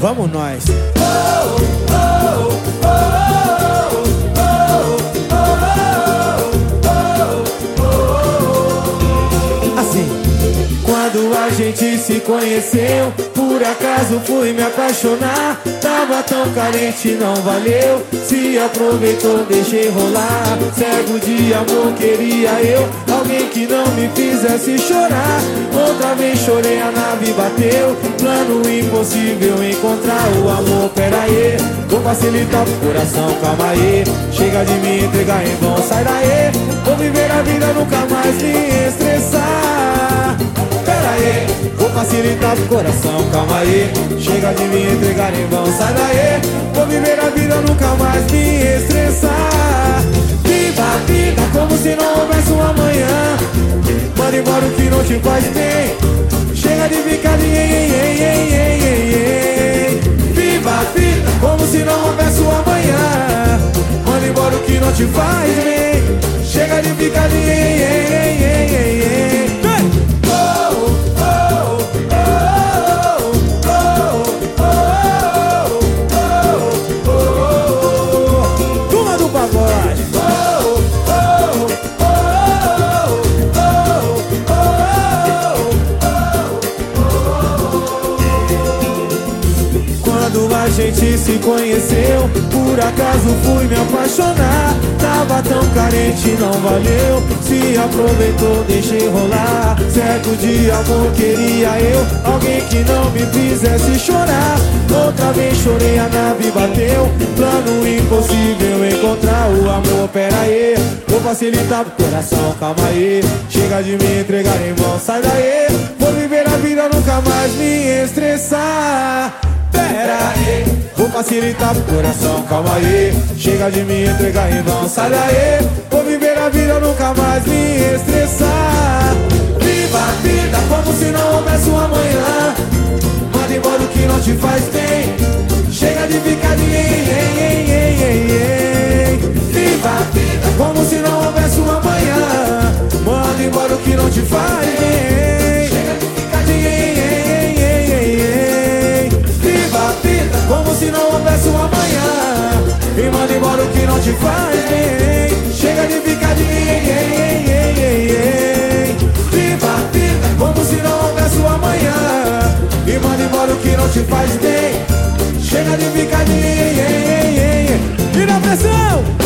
Vamos nós. Conheceu, por acaso fui me apaixonar. Tava tão carente, não valeu. Se aproveitou, deixei rolar. Cego de amor, queria eu. Alguém que não me fizesse chorar. Outra vez chorei, a nave bateu. Plano impossível encontrar o amor. Pera aí, vou facilitar pro coração, calma aí. Chega de me entregar em vão, sai daí. Vou viver a vida, nunca mais me estressar. Facilitar pro coração, calma aí. Chega de me entregar em vão, sai daí. Vou viver a vida, nunca mais me estressar. Viva a vida como se não houvesse um amanhã. Manda embora o que não te faz bem. Chega de ficar de ei, ei, ei, ei, ei, ei. Viva a vida como se não houvesse um amanhã. Manda embora o que não te faz bem. Chega de ficar de ei, a gente se conheceu, por acaso fui me apaixonar. Tava tão carente, não valeu. Se aproveitou, deixei rolar. Cego de amor, queria eu. Alguém que não me fizesse chorar. Outra vez chorei, a nave bateu. Plano impossível encontrar o amor. Pera aí, vou facilitar pro coração, calma aí. Chega de me entregar em vão, sai daí. Vou viver a vida, nunca mais me estressar. Vou facilitar pro coração, calma aí. Chega de me entregar em vão, sai daí. Vou viver a vida, nunca mais me estressar. Viva a vida como se não houvesse um amanhã. Manda embora o que não te faz bem. Bem. Chega de ficar de. Viva a vida como se não houvesse um amanhã. E manda embora o que não te faz bem. Chega de ficar de. E na pressão!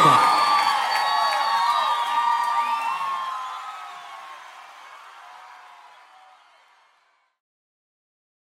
Viva a vida!